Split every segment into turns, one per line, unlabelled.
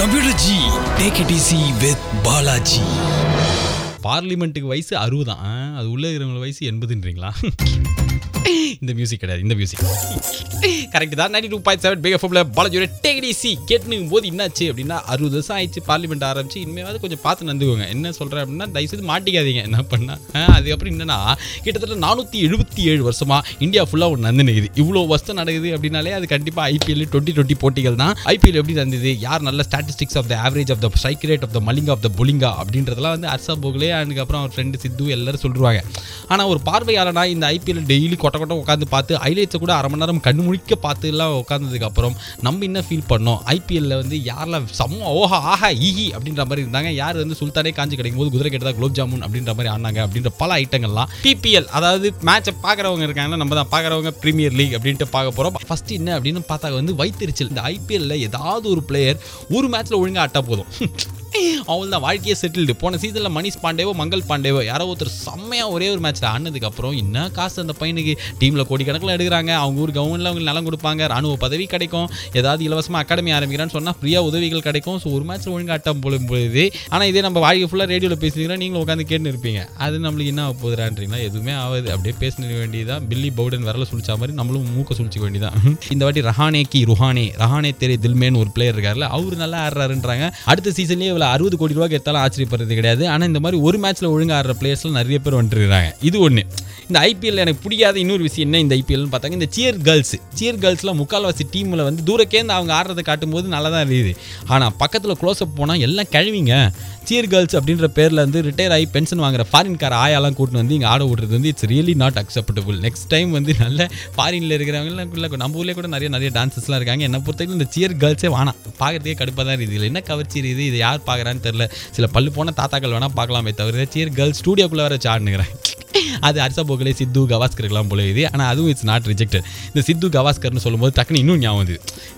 தமிழஜி take it easy with Balaji.
பார்லிமெண்ட்டுக்கு வயசு அறுபதான் அது உள்ள இருக்கிறவங்க வயசு எண்பதுன்றீங்களா? இந்த மியூசிக் கிடையாது இந்த மியூசிக் கரெக்ட் தான். Ninety two point seven big எஃப்எம்ல பாலாஜியோட டேகடிசி கேட்டுனும் போது என்னாச்சு அப்படின்னா அறுபது வருஷம் ஆயிடுச்சு பார்லிமெண்ட் ஆரம்பிச்சு இனிமேவாவது கொஞ்சம் பார்த்து நடந்துக்கோங்க. என்ன சொல்கிறேன் அப்படின்னா தயவுசெய்து மாட்டிக்காதீங்க. என்ன பண்ணா? அதுக்கப்புறம் என்னன்னா கிட்டத்தட்ட நானூற்றி எழுபத்தி ஏழு வருஷமா இந்தியா ஃபுல்லாக ஒன்று நடந்து நிற்குது இவ்வளோ வருஷம் நடக்குது அப்படின்னாலே அது கண்டிப்பாக ஐபிஎல் டுவெண்ட்டி டுவெண்ட்டி போட்டிகள் தான். ஐபிஎல் எப்படி நடந்தது? யார் நல்ல statistics of the average of the strike rate of the Malinga of the புலிங்கா அப்படின்றதெல்லாம் வந்து ஹர்ஷா போகலே அதுக்கப்புறம் அவர் ஃப்ரெண்டு சித்து எல்லாரும் சொல்லுவாங்க ஆனால் ஒரு பார்வையாளனா இந்த ஐபிஎல் டெய்லி கொட்ட கொட்ட உட்காந்து பார்த்து ஹைலைட்ஸை கூட அரை மணி நேரம் கண்ணு முழிக்க பார்த்து எல்லாம் உட்காந்ததுக்கு அப்புறம் நம்ம என்ன ஃபீல் பண்ணோம்? ஐபிஎல்ல வந்து யாரெல்லாம் செம்ம ஓஹா ஆஹா ஈஹி அப்படின்ற மாதிரி இருந்தாங்க. யார் வந்து சுல்தானே காஞ்சி கிடைக்கும் போது குதிரை கேட்டதா குலோப் ஜாமுன் அப்படின்ற மாதிரி ஆனாங்க அப்படின்ற பல ஐட்டங்கள்லாம் பிபிஎல் அதாவது மேட்சை பார்க்குறவங்க இருக்காங்கன்னா நம்ம தான் பார்க்குறவங்க ப்ரீமியர் லீக் அப்படின்ட்டு பார்க்க போகிறோம் ஃபஸ்ட் என்ன அப்படின்னு பார்த்தா வந்து வைத்தறிச்சல். இந்த ஐபிஎல்ல ஏதாவது ஒரு பிளேயர் ஒரு மேட்ச்சில் ஒழுங்காக ஆட்டா போதும். அவள் தான் வாழ்க்கையே செட்டில்டு போன சீசனில் மணிஷ் பாண்டேவோ மங்கள் பாண்டேவோ யாரோ ஒருத்தர் செம்மையாக ஒரே ஒரு மேட்ச்சில் ஆனதுக்கப்புறம் என்ன காசு அந்த பையனுக்கு? டீமில் கோடிக்கணக்கில் எடுக்கிறாங்க. அவங்க ஊர் கவர்மெண்ட்டில் அவங்களுக்கு நலம் கொடுப்பாங்க. ராணுவ பதவி கிடைக்கும். ஏதாவது இலவசமாக அகாடமி ஆரம்பிக்கிறான்னு சொன்னால் ஃப்ரீயாக உதவிகள் கிடைக்கும். ஸோ ஒரு மேட்ச்சில் ஒழுங்காக ஆட்டம் போலும் பொழுது ஆனால் இதே நம்ம வாழ்க்கை ஃபுல்லாக ரேடியோவில் பேசிக்கிறோம் நீங்களும் உட்காந்து கேட்டு இருப்பீங்க. அது நம்மளுக்கு என்ன ஆக போகுதுறான்றீங்களா எதுவுமே ஆகுது. அப்படியே பேசின வேண்டியதான் பில்லி பவுடன் வரல சுழிச்சா மாதிரி நம்மளும் மூக்க சுழிச்சிக்க வேண்டியதான் இந்த வாட்டி ரஹானே கி ருஹானே ரஹானே தெரிய தில்மேன்னு ஒரு பிளேயர் இருக்கார்ல அவர் நல்லா ஆடுறாருன்றாங்க. அடுத்த சீசன்லேயே இவ்வளோ அறுபது கோடி ரூபாய்க்கு எடுத்தாலும் ஆச்சரியப்படுறது கிடையாது. ஆனால் இந்த மாதிரி ஒரு மேட்ச்சில் ஒழுங்காக ஆடுற பிளேயர்ஸ்லாம் நிறைய பேர் வந்துருக்காங்க இது ஒன்று இந்த ஐபிஎல் எனக்கு பிடிக்காத இன்னொரு விஷயம் என்ன இந்த ஐபிஎல்னு பார்த்தாங்க? இந்த சியர் கேர்ள்ஸ் சியர் கேர்ள்ஸ்லாம் முக்கால்வாசி டீமில் வந்து தூரக்கேந்து அவங்க ஆடுறதை காட்டும்போது நல்லா தான் இருக்குது. ஆனால் பக்கத்தில் க்ளோஸ்அப் போனால் எல்லாம் கழுவிங்க. சியர் கேர்ள்ஸ் அப்படின்ற பேரில் வந்து ரிட்டையர் ஆகி பென்ஷன் வாங்குற ஃபாரின்கார ஆயாலாம் கூட்டின்னு வந்து இங்கே ஆட விடுறது வந்து it's really not acceptable next time வந்து நல்ல ஃபாரினில் இருக்கிறவங்கலாம் நம்ம ஊர்லேயே கூட நிறைய நிறைய டான்சஸ்லாம் இருக்காங்க. என்ன பொறுத்தவரைக்கும் இந்த சியர் கேர்ள்ஸே வானா பார்க்கறதுக்கே கடுப்பாக தான் இருக்குது. இதில் என்ன கவர்ச்சி இருக்குது? இது யார் பார்க்குறான்னு தெரில சில பல்லு போன தாத்தாக்கள் வேணால் பார்க்கலாமே தவிர சியர் கேர்ள்ஸ் ஸ்டூடியோக்குள்ளே வர சாடுனுங்கிறேன் அது ஹர்ஷா போகலே சித்து கவாஸ்கருக்கெல்லாம் போல இது. ஆனால் அதுவும் இட்ஸ் நாட் ரிஜெக்டட் இந்த சித்து கவாஸ்கர்னு சொல்லும்போது டக்குனு இன்னும் ஞாபகம்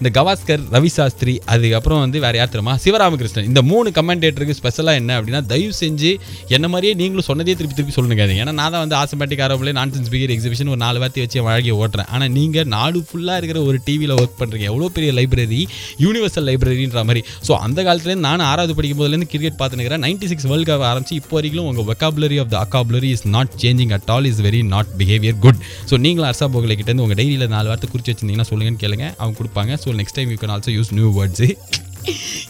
இந்த கவாஸ்கர் ரவி சாஸ்திரி அதுக்கப்புறம் வந்து வேற யார் தெரியுமா? சிவராமகிருஷ்ணன். இந்த மூணு கமெண்டேட்டருக்கு ஸ்பெஷலாக என்ன அப்படின்னா தயவு செஞ்சு என்ன மாதிரியே நீங்களும் சொன்னதே திருப்பி திருப்பி சொல்லுங்க ஏன்னா நான் தான் வந்து ஆசமேட்டிக் ஆரோப்பிலே நான் சென்ஸ் பிகர் எக்ஸிபிஷன் ஒரு நாலு வார்த்தை வச்சு என் வாழ்க்கையை ஓட்டுறேன். ஆனால் நீங்கள் நாடு ஃபுல்லாக இருக்கிற ஒரு டிவியில் ஒர்க் பண்ணுறீங்க எவ்வளோ பெரிய லைப்ரரி யூனிவர்சல் லைப்ரரின்ற மாதிரி. ஸோ அந்த காலத்துலேருந்து நானும் ஆறாவது படிக்கும் போதுலேருந்து கிரிக்கெட் பார்த்துனுக்கிறேன் நைன்டி சிக்ஸ் வேர்ல்டு கப் ஆரம்பிச்சு இப்போ வரைக்கும் உங்கள் vocabulary of the அக்காபுலரி is not changing at all is very not behaviour good so நீங்களும் அரசா போகலை கிட்டேருந்து உங்கள் டைரியில் நாலு வார்த்தை குறித்து வச்சிருந்தீங்கன்னா சொல்லுங்கன்னு கேளுங்க. அவங்க கொடுப்பாங்க. So next time you can also use new words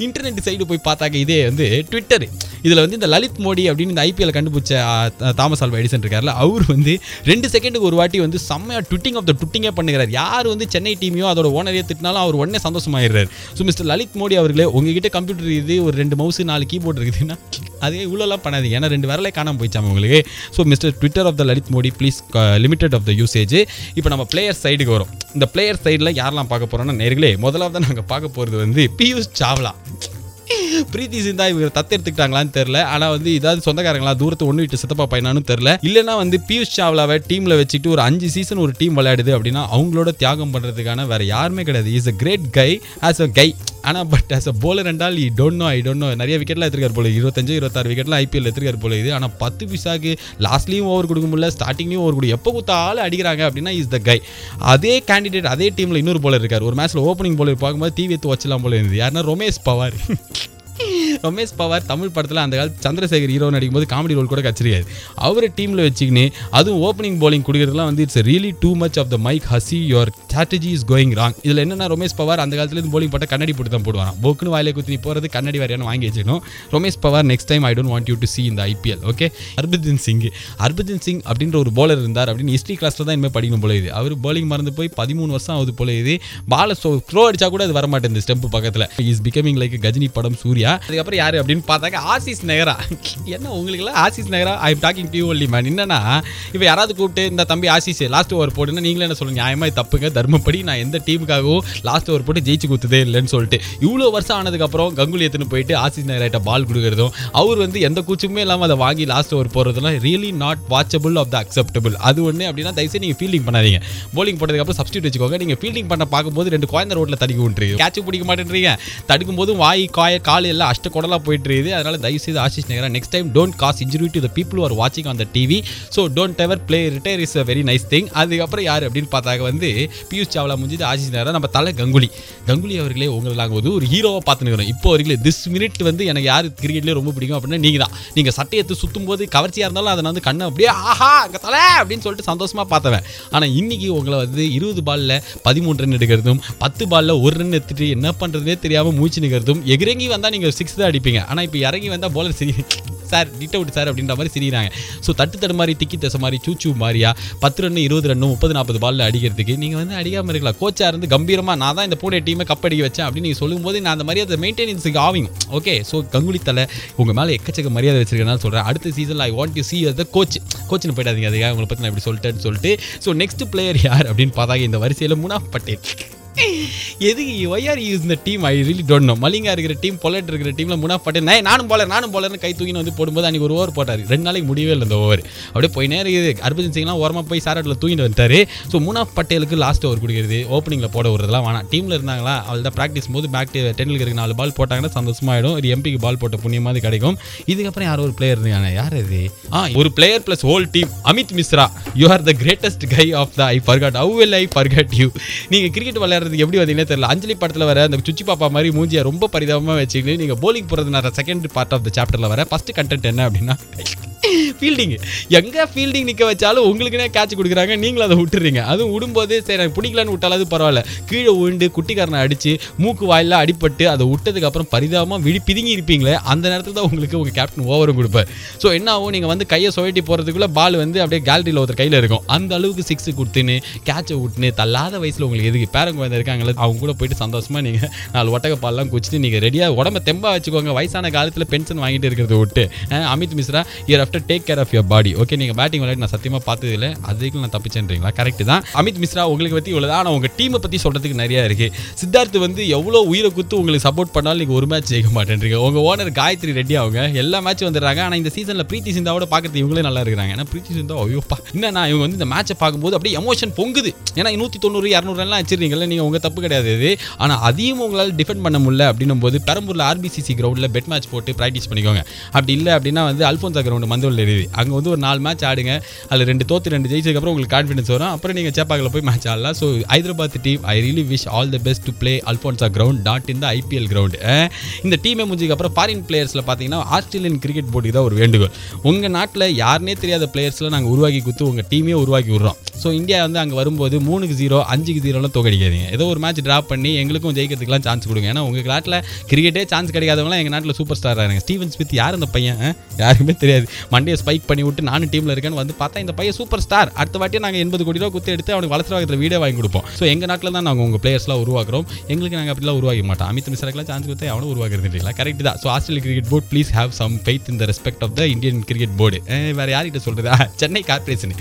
internet side போய் பார்த்தாக்க இதே வந்து ட்விட்டர் இதில் வந்து இந்த லலித் மோடி அப்படின்னு இந்த ஐபிஎல் கண்டுபிடிச்ச தாமஸ் ஆல்வா எடிசன் இருக்கார்ல அவர் வந்து ரெண்டு செகண்டுக்கு ஒரு வாட்டி வந்து செம்மையாக ட்விட்டிங் ஆஃப் த ட்விட்டிங்கே பண்ணுகிறார். யார் வந்து சென்னை டீமையோ அதோட ஓனரையே திட்டினாலும் அவர் உடனே சந்தோஷமாயிடுறாரு. ஸோ மிஸ்டர் லலித் மோடி அவர்களே உங்ககிட்ட கம்ப்யூட்டர் இது ஒரு ரெண்டு மவுஸு நாலு கீபோர்டு இருக்குதுன்னா அதே இவ்வளோலாம் பண்ணாது ஏன்னா ரெண்டு வரலே காணாமல் போயிச்சாம உங்களுக்கு. So mister Twitter of the Lalit Modi please limited of the usage இப்போ நம்ம பிளேயர் சைடுக்கு வரும். இந்த பிளேயர் சைடில் யாரெல்லாம் பார்க்க போகிறோம்னா நேர்களே முதலாவது நாங்கள் பார்க்க போகிறது வந்து பியூஷ் சாவ்லா. பிரீத்தி சிந்தா இவங்க தத்தெடுத்துக்கிட்டாங்களான்னு தெரில ஆனால் வந்து ஏதாவது சொந்தக்காரங்களா தூரத்து ஒன்று விட்டு சித்தப்பா பையனானு தெரில இல்லைனா வந்து பியூஷ் சாவ்லாவை டீமில் வச்சுட்டு ஒரு அஞ்சு சீசன் ஒரு டீம் விளையாடுது அப்படின்னா அவங்களோட தியாகம் பண்ணுறதுக்கான வேற யாருமே கிடையாது. Is a great guy as a guy ஆனால் பட் ஆஸ் அ போலர் என்றால் இ don't know I don't know நிறைய விக்கெட்லாம் எடுத்துருக்காரு போல இருபத்தஞ்சு இருபத்தாறு விக்கெட்லாம் ஐபிஎல் எடுத்துருக்காரு போல இது. ஆனால் பத்து பிசாக்கு லாஸ்ட்லேயும் ஓவர் கொடுக்க முடியல ஸ்டார்டிங்லேயும் ஓவர் கொடுக்கும் எப்போ கொடுத்தாலும் அடிக்கிறாங்க அப்படின்னா இஸ் த கை அதே கேண்டிடேட் அதே டீமில் இன்னொரு போலர் இருக்கார். ஒரு மேட்ச்சில் ஓப்பனிங் போலர் பார்க்கும்போது டிவி எடுத்து வச்சலாம் போல இருந்தது. யாருன்னா ரொமேஷ் பவார். ரமேஷ் பவார் தமிழ் படத்தில் அந்த காலத்து சந்திரசேகர் ஹீரோ நடிக்கும்போது காமெடி ரோல் கூட கச்சிருக்காது அவரை டீமில் வச்சுக்கின்னு அதுவும் ஓப்பனிங் போலிங் கொடுக்குறதுலாம் வந்து it's really too much of the Mike Hussey your strategy is going wrong இதில் என்னென்னா ரமேஷ் பவார் அந்த காலத்துலேருந்து போலிங் போட்டால் கண்ணாடி போட்டு தான் போடுவாங்க போக்குன்னு வாயிலை குத்தி போகிறது கண்ணாடி வாரியான வாங்கி வச்சுக்கணும். Ramesh Powar next time I don't want you to see இந்த ஐபிஎல் ஓகே ஹர்பஜன் சிங். ஹர்பஜன் சிங் அப்படின்ற ஒரு போலர் இருந்தார் அப்படின்னு ஹிஸ்ட்ரி கிளாஸில் தான் இனிமேல் படிக்கணும் போல இது அவர் போலிங் மறந்து போய் பதிமூணு வருஷம் ஆகுது போல இது பால ஸோ த்ரோ அடிச்சா கூட அது வர மாட்டேங்குது ஸ்டெம்ப் பக்கத்தில் இஸ் பிகமிங் லைக் கஜினி படம் சூர்யா. அதுக்கப்புறம் யார் அப்படின்னு பார்த்தாக்க ஆசிஸ் நகரா. என்ன உங்களுக்குலாம் Ashish Nehra? I am talking to you only man என்னன்னா இப்போ யாராவது கூப்பிட்டு இந்த தம்பி ஆசிஸ் லாஸ்ட் ஓவர் போடுன்னா நீங்களே என்ன சொல்லுங்க நியாயமாக தப்புங்க தர்மப்படி நான் எந்த டீமுக்காகவும் லாஸ்ட் ஓவர் போட்டு ஜெயிச்சு குத்துதே இல்லைன்னு சொல்லிட்டு. இவ்வளோ வருஷம் ஆனதுக்கப்புறம் கங்குலி எடுத்துன்னு போயிட்டு ஆசிஸ் நகராட்ட பால் கொடுக்குறதும் அவர் வந்து எந்த கூச்சமே இல்லாமல் அதை வாங்கி last over போடுறதுலாம் really not watchable of the acceptable அது ஒன்று அப்படின்னா தயவுசெய்து நீங்கள் ஃபீல்டிங் பண்ணாதீங்க. போலிங் போட்டதுக்கப்புறம் சப்ஸ்டியூட் வச்சுக்கோங்க. நீங்கள் ஃபீல்டிங் பண்ண பார்க்கும்போது ரெண்டு குழந்தை ரோட்டில் தடிக்க விட்டுருக்கு கேட்ச் பிடிக்க மாட்டேன்றீங்க. தடுக்கும்போது வாய் காய கால் எல்லாம் அஷ்ட குடலா போயிட்டு இருக்குது அதனால தயவு செய்து Ashish Nehra next time don't cause injury to the people are வாட்சிங் on the TV so don't ever play retire is a very nice thing அதுக்கப்புறம் யார் அப்படின்னு பார்த்தாக்க வந்து பியூஷ் சாவ்லா முடிஞ்சது ஆஷிஷ் நகரா நம்ம தலை கங்குலி. கங்குலி அவர்களே உங்களை நாங்கள் வந்து ஒரு ஹீரோவாக பார்த்துன்னு இப்போ வரைக்கும் திஸ் மினிட் வந்து எனக்கு யார் கிரிக்கெட்லேயே ரொம்ப பிடிக்கும் அப்படின்னா நீங்கள் தான். நீங்கள் சட்டையத்து சுற்றும் போது கவர்ச்சியாக இருந்தாலும் அதை நான் வந்து கண்ணை அப்படியே ஆஹா அங்கே தலை! அப்படின்னு சொல்லிட்டு சந்தோஷமாக பார்த்தவன் ஆனால் இன்றைக்கி உங்களை வந்து இருபது பாலில் பதிமூணு ரன் எடுக்கிறதும் பத்து பாலில் ஒரு ரன் எடுத்துகிட்டு என்ன பண்ணுறதுனே தெரியாமல் மூச்சு நிற்கிறதும் எகிறங்கி வந்தால் நீங்கள் சிக்ஸ் தான் அடிப்பீங்க. ஆனால் இப்போ இறங்கி வந்தால் போலர் சரி சார் நிட் விட்டு சார் அப்படின்ற மாதிரி சிரிக்கிறாங்க. ஸோ தட்டு தடு மாதிரி திக்கி தசை மாதிரி சூச்சு மாதிரியா பத்து ரன்னு இருபது ரன்னு முப்பது நாற்பது பால்ல அடிக்கிறதுக்கு நீங்கள் வந்து அடிக்காமல் இருக்கலாம். கோச்சாக இருந்து கம்பீரமாக நான் தான் இந்த பூனே டீமை கப் அடிக்க வச்சேன் அப்படின்னு நீங்கள் சொல்லும்போது நான் அந்த மரியாதை மெயின்டெனன்ஸுக்கு ஆவிங்க. ஓகே ஸோ கங்குலி தலை உங்கள் மேலே எக்கச்சக்க மரியாதை வச்சிருக்கேன்னு சொல்கிறேன் அடுத்த சீசனில் I want to see the coach கோச்சின்னு போயிடாதீங்க அதுக்காக உங்களை பற்றி நான் இப்படி சொல்லிட்டேன்னு சொல்லிட்டு. ஸோ நெக்ஸ்ட் பிளேயர் யார் அப்படின்னு பார்த்தாங்க இந்த வரிசையில் முனா பட்டேல். எதுக்கு ஒய்ஆர் யூஸ் இந்த team I really don't know Malinga இருக்கிற டீம் பொலட் இருக்கிற டீமில் முனா பட்டேல் நான் நானும் போல நானும் போலன்னு கை தூக்கின்னு வந்து போடும்போது அன்றைக்கி ஒரு ஓவர் போட்டார். ரெண்டு நாளைக்கு முடியவே இல்லை இந்த ஓவர் அப்படியே போய் நேரம் இருக்குது ஹர்பஜன் சிங்லாம் ஓரமாக போய் சாராட்டில் தூக்கிட்டு வந்துட்டார். ஸோ முனா பட்டேலுக்கு லாஸ்ட் ஓவர் கொடுக்குறது ஓப்பனிங்கில் போட விடுறதுலாம் வேணாம். டீமில் இருந்தாங்களா? அவள் தான் ப்ராக்டிஸ் போது பேக் இருக்கு நாலு பால் போட்டாங்கன்னா சந்தோஷமாயிடும் ஒரு எம்பிக்கு பால் போட்ட புண்ணியமாக கிடைக்கும். இதுக்கப்புறம் யாரோ ஒரு பிளேயர் இருந்தாங்க யார் அது? ஆ ஒரு player plus whole team Amit Mishra. You are the greatest guy of the I forgot how will I forgot you நீங்கள் கிரிக்கெட் விளையாடுறதுக்கு எப்படி வந்தீங்கன்னே தெரியல. அஞ்சலி படத்தில் வர அந்த சுச்சி பாப்பா மாதிரி மூஞ்சியை ரொம்ப பரிதாபமாக வச்சுக்கிட்டு நீங்கள் போலிங் போகிறது நான் செகண்ட் பார்ட் ஆஃப் த சாப்டரில் வர ஃபர்ஸ்ட் கண்டென்ட் என்ன அப்படின்னா ஃபீல்டிங் எங்கே ஃபீல்டிங் நிற்க வச்சாலும் உங்களுக்குனே கேட்ச் கொடுக்குறாங்க நீங்களும் அதை விட்டுறீங்க. அதுவும் விடும்போது சரி எனக்கு விட்டாலும் விட்டாலாவது பரவாயில்ல. கீழே விழுந்து குட்டிக்காரனை அடித்து மூக்கு வாயில அடிப்பட்டு அதை விட்டதுக்கப்புறம் பரிதாபமாக விழி பிதுங்கி இருப்பீங்களே அந்த நேரத்தில் தான் உங்களுக்கு உங்கள் கேப்டன் ஓவரும் கொடுப்பார். ஸோ என்ன ஆகும்? நீங்கள் வந்து கையை சுழட்டி போகிறதுக்குள்ளே பால் வந்து அப்படியே கேலரியில் ஒருத்தர் கையில் இருக்கும். அந்த அளவுக்கு சிக்ஸ் கொடுத்துன்னு கேட்சை விட்டுன்னு தள்ளாத வயசில் உங்களுக்கு எதுக்கு? பேரங்க வந்து இருக்காங்களே அவங்க கூட போயிட்டு சந்தோஷமாக நீங்கள் நாலு ஒட்டக பால்லாம் குச்சிட்டு நீங்கள் ரெடியாக உடம்ப தெம்பா வச்சுக்கோங்க. வயசான காலத்தில் பென்ஷன் வாங்கிட்டு இருக்கிறத விட்டு Amit Mishra year after take care of your body okay நீங்கள் பேட்டிங் விளையாட்டு நான் சத்தியமாக பார்த்தது இல்லை. அதுக்கு நான் தப்பிச்சேன்றீங்களா? கரெக்ட் தான். அமித் மிஸ்ரா உங்களுக்கு பற்றி இவ்வளோ ஆனால் உங்கள் டீமை பற்றி சொல்கிறதுக்கு நிறையா இருக்குது சித்தார்த் வந்து எவ்வளோ உயிரை குத்து உங்களுக்கு சப்போர்ட் பண்ணாலும் நீங்கள் ஒரு மேட்ச் ஜெயிக்க மாட்டேன்றீங்க. உங்கள் ஓனர் காயத்ரி ரெட்டி அவங்க எல்லா மேட்சும் வந்துடுறாங்க. ஆனால் இந்த சீசனில் பிரீத்தி சிந்தாவோட பார்க்கறது இவங்களே நல்லா இருக்கிறாங்க. ஏன்னா பிரீத்தி சிந்தா ஐயோப்பா நான் இவங்க வந்து இந்த மேட்சை பார்க்கும்போது அப்படியே எமோஷன் பொங்குது. ஏன்னா நூற்றி தொண்ணூறு இரநூறுலாம் வச்சிருக்கீங்களா நீங்கள் உங்கள் தப்பு கிடையாது இது. ஆனால் அதையும் உங்களால் டிஃபெண்ட் பண்ண முடியல அப்படின்னும் போது பெரம்பூரில் ஆர்பிசிசி கிரவுண்டில் பெட் மேட்ச் போட்டு ப்ராக்டிஸ் பண்ணிக்கோங்க. அப்படி இல்லை அப்படின்னா வந்து அல்ஃபோன்சா கிரவுண்டு மந்தூரில் இருக்குது அங்கே வந்து ஒரு நாலு மேட்ச் ஆடுங்க. அதில் ரெண்டு தோத்து ரெண்டு ஜெயிச்சதுக்கப்புறம் உங்களுக்கு கான்ஃபிடன்ஸ் வரும். அப்புறம் நீங்கள் சேப்பாக்கில் போய் மேட்ச் ஆடலாம். So Hyderabad team I really wish all the best to play Alphonso ground that in the IPL ground இந்த டீமை முடிஞ்சதுக்கு அப்புறம் ஃபாரின் பிளேயர்ஸில் பார்த்தீங்கன்னா ஆஸ்திரேலியன் கிரிக்கெட் போட்டி தான் ஒரு வேண்டுகோள். உங்கள் நாட்டில் யாருனே தெரியாத பிளேயர்ஸில் நாங்கள் உருவாக்கி கொடுத்து உங்கள் டீமே உருவாக்கி விட்றோம். ஸோ இந்தியா வந்து அங்கே வரும்போது மூணுக்கு ஜீரோ அஞ்சுக்கு ஜீரோலாம் தோக்கடிக்காதீங்க. ஏதோ ஒரு மேட்ச் ட்ராப் பண்ணி எங்களுக்கும் ஜெயிக்கிறதுக்குலாம் சான்ஸ் கொடுங்க. ஏன்னா உங்கள் நாட்டில் கிரிக்கெட்டே சான்ஸ் கிடைக்காதவங்களாம் எங்கள் நாட்டில் சூப்பர் ஸ்டார் ஆகிறாங்க ஸ்டீவன் ஸ்மித் யார் அந்த பையன்? யாருக்குமே தெரியாது. மண்டே ஸ்பைக் பண்ணி விட்டு நானும் டீமில் இருக்கேன்னு வந்து பார்த்தா இந்த பையன் சூப்பர் ஸ்டார் அடுத்த வாட்டியே நாங்கள் எண்பது கோடி ரூபா குத்து எடுத்து அவனுக்கு வளர்த்து வாங்கத்தில் வீடியோ வாங்கி கொடுப்போம். ஸோ எங்கள் நாட்டில் தான் நாங்கள் உங்கள் பிளேயர்ஸ்லாம் உருவாக்குறோம். எங்களுக்கு நாங்கள் அப்படிலாம் உருவாக்க மாட்டோம். அமித் மிஸ்ராக்கெலாம் சான்ஸ் கொடுத்து அவனும் உருவாக்குறது இல்லைங்களா கரெக்ட் தான். So Australian cricket board please have some faith இந்த respect of the Indian cricket board வேறு யார்கிட்ட சொல்கிறதா சென்னை கார்பரேஷன்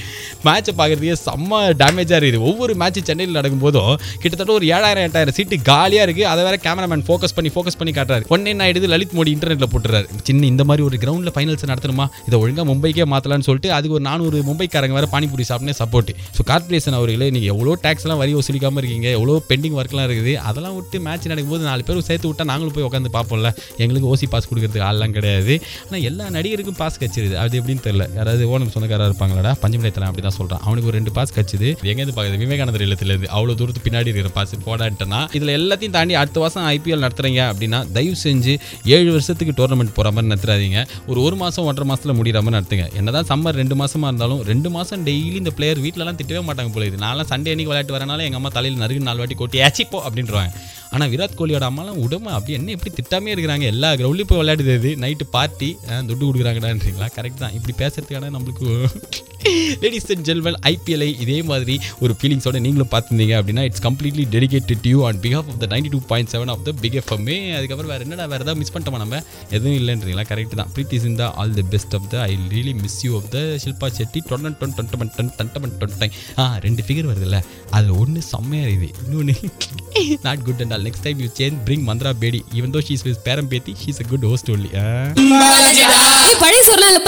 மேட்சை பார்க்குறதுக்கே செம்ம டேமேஜாக இருக்குது. ஒவ்வொரு மேட்ச் சென்னையில் நடக்கும்போதும் கிட்டத்தட்ட ஒரு ஏழாயிரம் எட்டாயிரம் சீட்டு காலியாக இருக்குது அதை வேற கேமராமேன் ஃபோக்கஸ் பண்ணி ஃபோக்கஸ் பண்ணி காட்டுறாரு. ஒன்னே என்ன ஆயிடுது. லலித் மோடி இன்டர்நெட்டில் போட்டுறாரு. சின்ன இந்த மாதிரி ஒரு கிரவுண்டில் ஃபைனல்ஸ் நடத்தணுமா? இதை ஒழுங்காக மும்பைக்கே மாற்றலாம்னு சொல்லிட்டு அதுக்கு ஒரு நானூறு மும்பைக்காரங்க வேற பானிபூரி சாப்பிட்னே சப்போர்ட் ஸோ கார்பரேஷன் அவர்களே நீங்கள் எவ்வளோ டேக்ஸ்லாம் வரி வசூலிக்காமல் இருக்கீங்க? எவ்வளோ பெண்டிங் ஒர்க்லாம் இருக்குது? அதெல்லாம் விட்டு மேட்ச் நடக்கும்போது நாலு பேரும் சேர்த்து விட்டா நாங்களும் போய் உட்காந்து பார்ப்போம்ல. எங்களுக்கு ஓசி பாஸ் கொடுக்கறதுக்கு ஆள்லாம் கிடையாது. ஆனால் எல்லா நடிகருக்கும் பாஸ் கச்சிருது. அது எப்படின்னு தெரியல. யாராவது ஓனர் சொந்தக்காரா இருப்பாங்களா பஞ்சமலைத்தலாம் அப்படி தான் சொல்கிறான் அவனுக்கு ஒரு ரெண்டு பாஸ் கச்சுது. எங்கேருந்து பார்க்குது விவேகானந்தர் இல்லத்துலேருந்து. அவ்வளோ தூரத்து பின்னாடி இருக்கிற பாசு போடான்ட்டனா இதில் எல்லாத்தையும் தாண்டி அடுத்த வருஷம் ஐபிஎல் நடத்துகிறீங்க அப்படின்னா தயவு செஞ்சு ஏழு வருஷத்துக்கு டோர்னமெண்ட் போகிற மாதிரி நடத்துறாதீங்க. ஒரு ஒரு மாதம் ஒன்றரை மாதத்தில் முடிகிற மாதிரி நடத்துங்க. என்னதான் சம்மர் ரெண்டு மாதமாக இருந்தாலும் ரெண்டு மாதம் டெய்லி இந்த பிளேயர் வீட்டிலலாம் திட்டவே மாட்டாங்க போல இது. நான்லாம் சண்டே அன்னைக்கு விளையாட்டு வரனால எங்கள் அம்மா தலையில் நறுக்கு நாலு வாட்டி கொட்டி ஏச்சிப்போ அப்படின்றாங்க ஆனால் விராட் கோலியோட அம்மாலாம் உடம்பு அப்படி என்ன எப்படி திட்டாமே இருக்கிறாங்க? எல்லா கிரௌண்ட்லையும் போய் விளையாடுது நைட்டு பார்ட்டி துட்டு கொடுக்குறாங்கடான்றீங்களா? கரெக்ட் தான். இப்படி பேசுறதுக்கான நம்மளுக்கு லேடிஸ் அண்ட் ஜென்வல் ஐபிஎல்ஐ இதே மாதிரி ஒரு ஃபீலிங்ஸோட நீங்களும் பார்த்துருந்தீங்க அப்படின்னா it's completely dedicated you on behalf of the ninety two point seven of the big FMA அதுக்கப்புறம் வேறு என்னடா வேறு ஏதாவது மிஸ் பண்ணிட்டோமா நம்ம? எதுவும் இல்லைன்றீங்களா? கரெக்ட் தான். Preity Zinta all the best of the I really miss you of the Shilpa Shetty ton டொன் டொன் டன் டொன்டை ஆ ரெண்டு ஃபிகர் வருதுல்ல. அதில் ஒன்று செம்மையாக இருக்குது. இன்னொன்று not good and all next time you change bring Mandira Bedi even though she's விஸ் பேரம் பேத்தி she's a good host only
பழைய சொல்லால